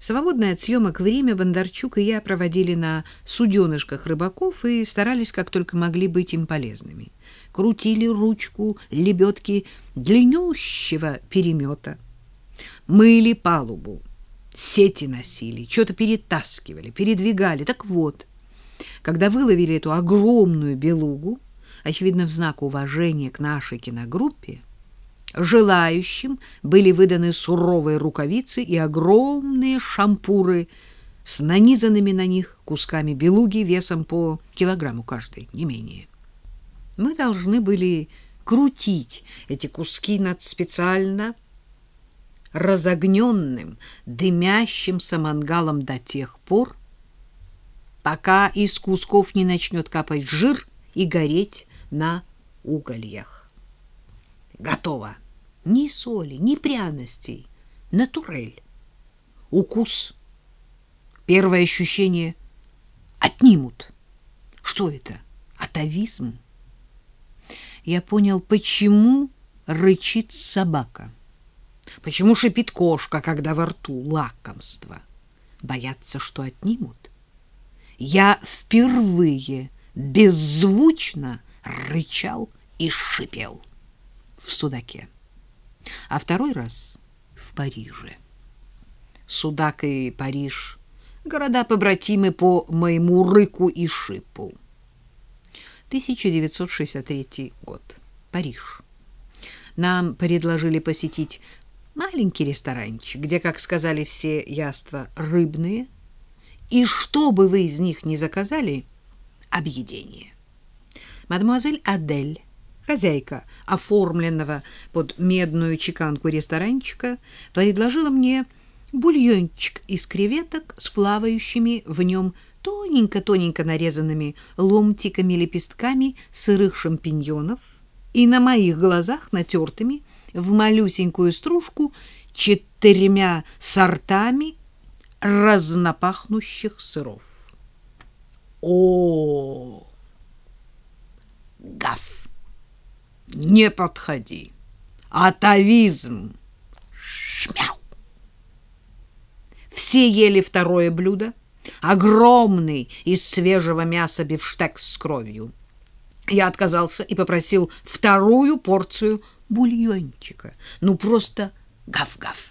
Свободное от съемок время Бондарчук и я проводили на суденышках рыбаков и старались как только могли быть им полезными. Крутили ручку лебедки длиннющего перемета, мыли палубу, сети носили, что-то перетаскивали, передвигали. Так вот, когда выловили эту огромную белугу, очевидно, в знак уважения к нашей киногруппе, Желающим были выданы суровые рукавицы и огромные шампуры с нанизанными на них кусками белуги весом по килограмму каждый, не менее. Мы должны были крутить эти куски над специально разогненным, дымящимся мангалом до тех пор, пока из кусков не начнет капать жир и гореть на угольях. Готово. Ни соли, ни пряностей. Натурель. Укус. Первое ощущение отнимут. Что это? Атовизм. Я понял, почему рычит собака. Почему шипит кошка, когда во рту лакомство. Боятся, что отнимут. Я впервые беззвучно рычал и шипел в судаке, а второй раз в Париже. Судак и Париж — города-побратимы по моему рыку и шипу. 1963 год. Париж. Нам предложили посетить маленький ресторанчик, где, как сказали все яства, рыбные, и что бы вы из них ни заказали, объедение. Мадемуазель Адель хозяйка оформленного под медную чеканку ресторанчика, предложила мне бульончик из креветок с плавающими в нем тоненько-тоненько нарезанными ломтиками-лепестками сырых шампиньонов и на моих глазах натертыми в малюсенькую стружку четырьмя сортами разнопахнущих сыров. О! Гаф! Не подходи. Атовизм. Шмяу. Все ели второе блюдо, огромный из свежего мяса бифштекс с кровью. Я отказался и попросил вторую порцию бульончика. Ну, просто гав-гав.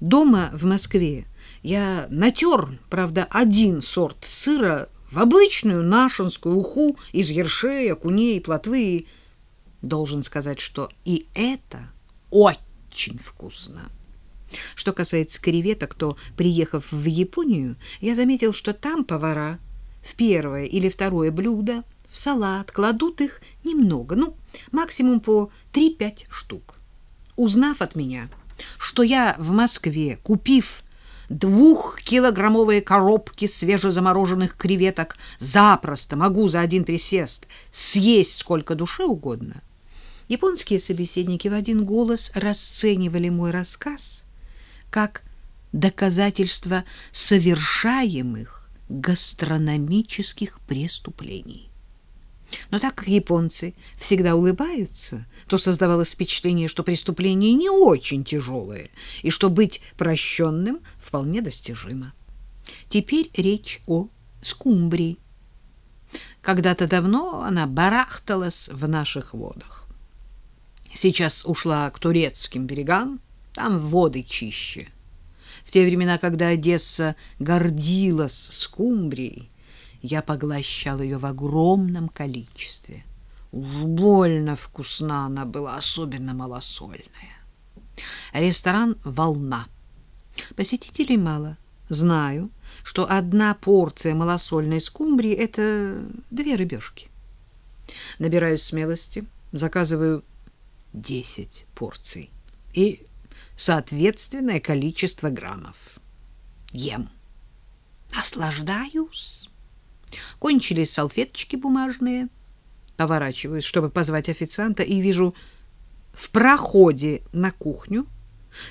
Дома в Москве я натер, правда, один сорт сыра в обычную нашинскую уху из ершей, окуней, плотвы. Должен сказать, что и это очень вкусно. Что касается креветок, то, приехав в Японию, я заметил, что там повара в первое или второе блюдо в салат кладут их немного, ну, максимум по 3-5 штук. Узнав от меня, что я в Москве, купив двухкилограммовые коробки свежезамороженных креветок запросто могу за один присест съесть сколько душе угодно. Японские собеседники в один голос расценивали мой рассказ как доказательство совершаемых гастрономических преступлений. Но так как японцы всегда улыбаются, то создавалось впечатление, что преступление не очень тяжелое и что быть прощенным вполне достижимо. Теперь речь о скумбрии. Когда-то давно она барахталась в наших водах. Сейчас ушла к турецким берегам, там воды чище. В те времена, когда Одесса гордилась скумбрией, я поглощал ее в огромном количестве. Уж больно вкусна она была, особенно малосольная. Ресторан «Волна». Посетителей мало. Знаю, что одна порция малосольной скумбрии — это две рыбешки. Набираюсь смелости, заказываю десять порций и соответственное количество граммов. Ем. Наслаждаюсь. Кончились салфеточки бумажные. Поворачиваюсь, чтобы позвать официанта, и вижу в проходе на кухню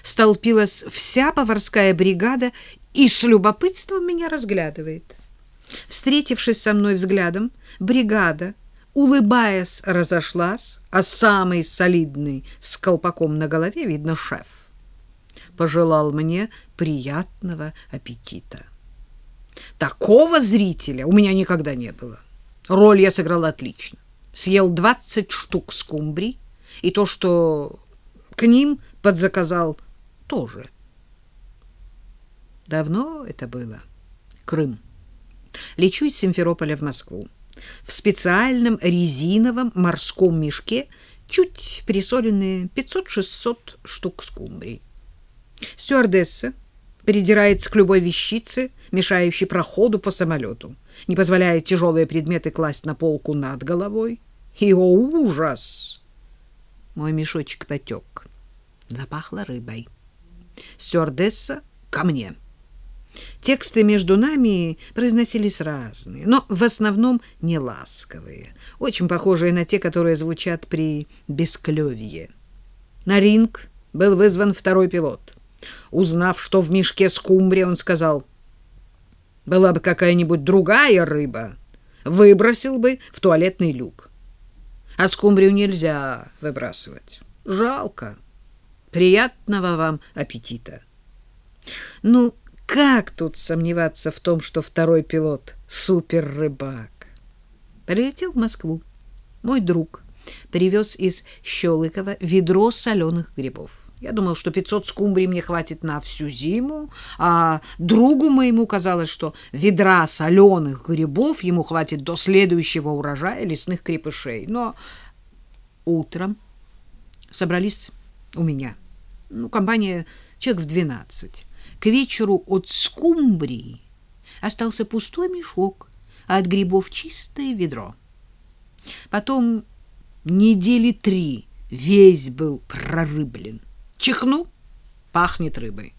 столпилась вся поварская бригада и с любопытством меня разглядывает. Встретившись со мной взглядом, бригада, улыбаясь, разошлась, а самый солидный с колпаком на голове, видно, шеф. пожелал мне приятного аппетита. Такого зрителя у меня никогда не было. Роль я сыграл отлично. Съел 20 штук скумбрий, и то, что к ним подзаказал, тоже. Давно это было. Крым. Лечу из Симферополя в Москву. В специальном резиновом морском мешке чуть пересоленные 500-600 штук скумбрий. Стюардесса придирается к любой вещице, мешающей проходу по самолету, не позволяет тяжелые предметы класть на полку над головой. И, о, ужас! Мой мешочек потек. Запахло рыбой. Стюардесса ко мне. Тексты между нами произносились разные, но в основном не ласковые, очень похожие на те, которые звучат при бесклёвье. На ринг был вызван второй пилот. Узнав, что в мешке скумбрия, он сказал, «Была бы какая-нибудь другая рыба, выбросил бы в туалетный люк. А скумбрию нельзя выбрасывать. Жалко. Приятного вам аппетита». Ну, как тут сомневаться в том, что второй пилот — супер-рыбак? Прилетел в Москву. Мой друг привез из Щелыкова ведро соленых грибов. Я думал, что 500 скумбрий мне хватит на всю зиму, а другу моему казалось, что ведра соленых грибов ему хватит до следующего урожая лесных крепышей. Но утром собрались у меня. Ну, компания человек в 12. К вечеру от скумбрии остался пустой мешок, а от грибов чистое ведро. Потом недели три весь был прорыблен. Чихну — пахнет рыбой.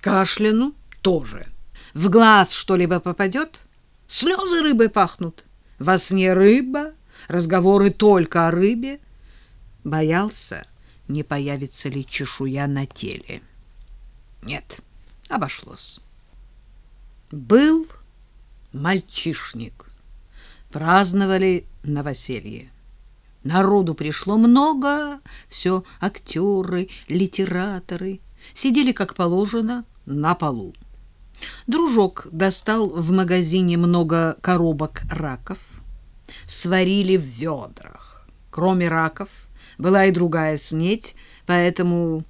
Кашляну — тоже. В глаз что-либо попадет — слезы рыбой пахнут. Во сне рыба, разговоры только о рыбе. Боялся, не появится ли чешуя на теле. Нет, обошлось. Был мальчишник. Праздновали новоселье. Народу пришло много, все актеры, литераторы. Сидели, как положено, на полу. Дружок достал в магазине много коробок раков. Сварили в ведрах. Кроме раков была и другая снеть, поэтому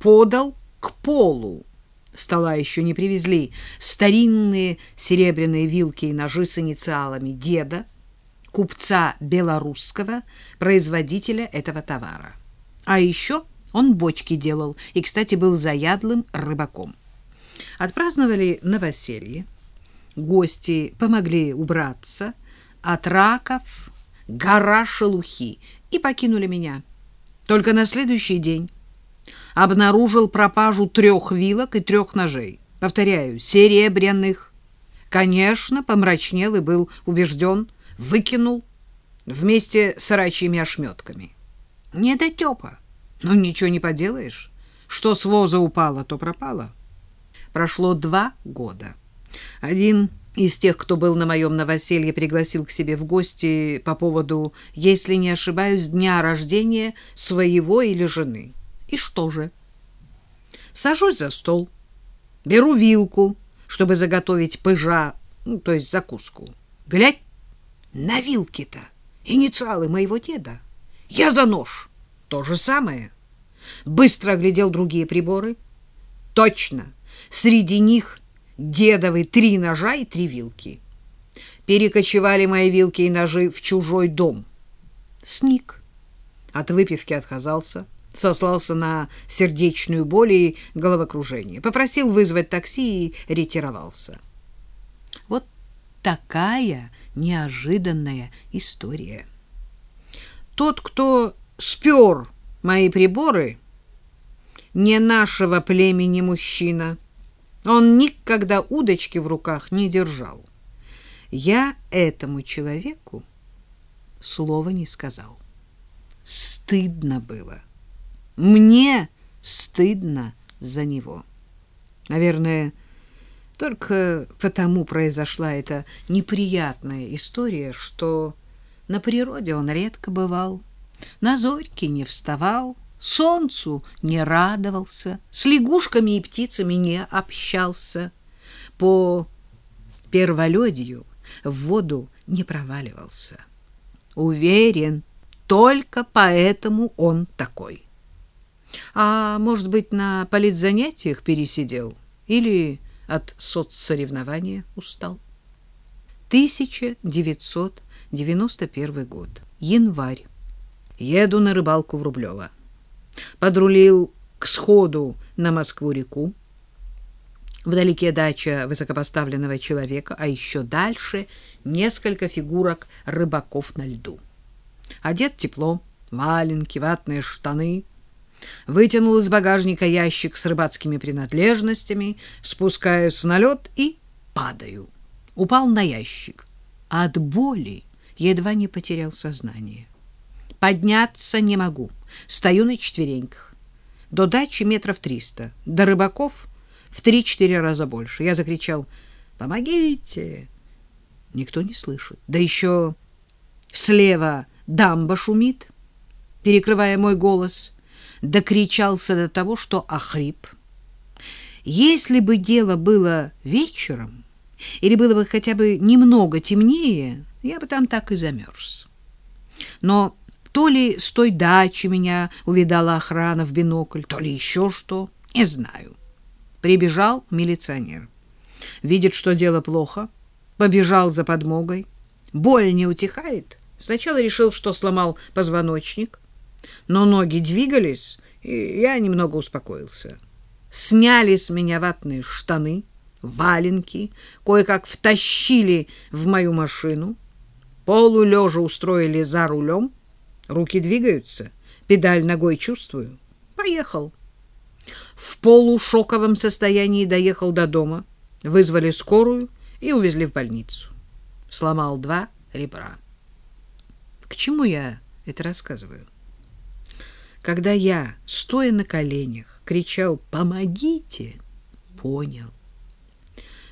подал к полу. Стола еще не привезли. Старинные серебряные вилки и ножи с инициалами деда, купца белорусского, производителя этого товара. А еще он бочки делал и, кстати, был заядлым рыбаком. Отпраздновали новоселье. Гости помогли убраться от раков, гора шелухи и покинули меня. Только на следующий день обнаружил пропажу трех вилок и трех ножей. Повторяю, серебряных. Конечно, помрачнел и был убежден, выкинул вместе с рачьими ошметками. Не дотепа. Ну, ничего не поделаешь. Что с воза упало, то пропало. Прошло два года. Один из тех, кто был на моем новоселье, пригласил к себе в гости по поводу, если не ошибаюсь, дня рождения своего или жены. И что же? Сажусь за стол, беру вилку, чтобы заготовить пыжа, ну, то есть закуску. Глядь, на вилке-то инициалы моего деда. Я за нож. То же самое. Быстро оглядел другие приборы. Точно. Среди них дедовы три ножа и три вилки. Перекочевали мои вилки и ножи в чужой дом. Сник. От выпивки отказался. Сослался на сердечную боль и головокружение. Попросил вызвать такси и ретировался. Такая неожиданная история. Тот, кто спер мои приборы, не нашего племени мужчина. Он никогда удочки в руках не держал. Я этому человеку слова не сказал. Стыдно было. Мне стыдно за него. Наверное, только потому произошла эта неприятная история, что на природе он редко бывал, на зорьке не вставал, солнцу не радовался, с лягушками и птицами не общался, по перволюдью в воду не проваливался. Уверен, только поэтому он такой. А может быть, на политзанятиях пересидел или от соцсоревнования устал? 1991 год. Январь. Еду на рыбалку в Рублево. Подрулил к сходу на Москву-реку. Вдалеке дача высокопоставленного человека, а еще дальше несколько фигурок рыбаков на льду. Одет тепло, валенки, ватные штаны. Вытянул из багажника ящик с рыбацкими принадлежностями, спускаюсь на лед и падаю. Упал на ящик. От боли едва не потерял сознание. Подняться не могу. Стою на четвереньках. До дачи метров триста. До рыбаков в три-четыре раза больше. Я закричал «Помогите!» Никто не слышит. Да еще слева дамба шумит, перекрывая мой голос. Докричался до того, что охрип. Если бы дело было вечером, или было бы хотя бы немного темнее, я бы там так и замерз. Но то ли с той дачи меня увидала охрана в бинокль, то ли еще что, не знаю. Прибежал милиционер. Видит, что дело плохо, побежал за подмогой. Боль не утихает. Сначала решил, что сломал позвоночник, но ноги двигались, и я немного успокоился. Сняли с меня ватные штаны, валенки, кое-как втащили в мою машину, полулежа устроили за рулем, руки двигаются, педаль ногой чувствую. Поехал. В полушоковом состоянии доехал до дома, вызвали скорую и увезли в больницу. Сломал два ребра. К чему я это рассказываю? Когда я, стоя на коленях, кричал «Помогите!», понял.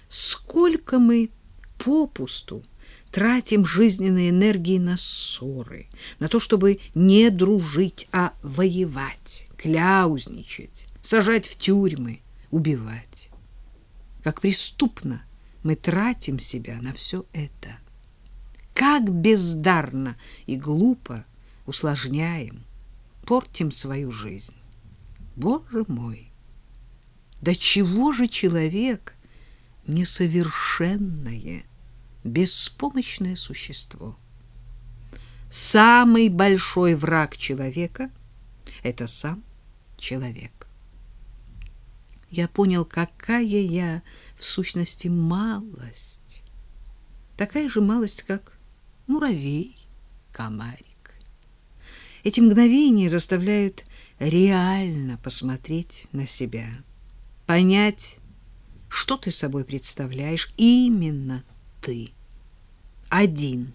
Сколько мы попусту тратим жизненной энергии на ссоры, на то, чтобы не дружить, а воевать, кляузничать, сажать в тюрьмы, убивать. Как преступно мы тратим себя на все это. Как бездарно и глупо усложняем, портим свою жизнь. Боже мой! Да чего же человек несовершенное, беспомощное существо? Самый большой враг человека — это сам человек. Я понял, какая я в сущности малость. Такая же малость, как муравей, комарик. Эти мгновения заставляют реально посмотреть на себя, понять, что ты собой представляешь, именно ты. Один,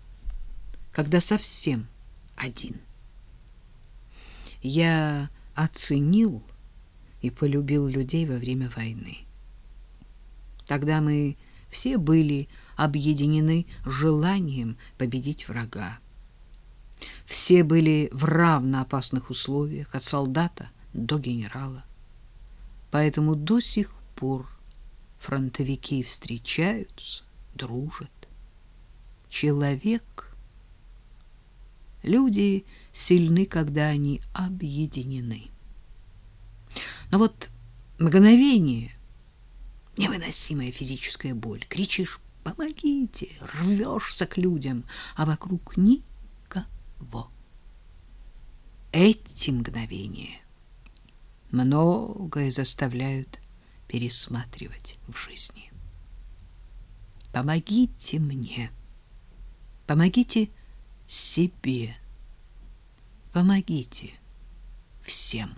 когда совсем один. Я оценил и полюбил людей во время войны. Тогда мы все были объединены желанием победить врага. Все были в равноопасных условиях, от солдата до генерала. Поэтому до сих пор фронтовики встречаются, дружат. Человек Люди сильны, когда они объединены. Но вот мгновение, невыносимая физическая боль, кричишь «помогите», рвешься к людям, а вокруг никого. Эти мгновения многое заставляют пересматривать в жизни. Помогите мне, помогите себе, помогите всем.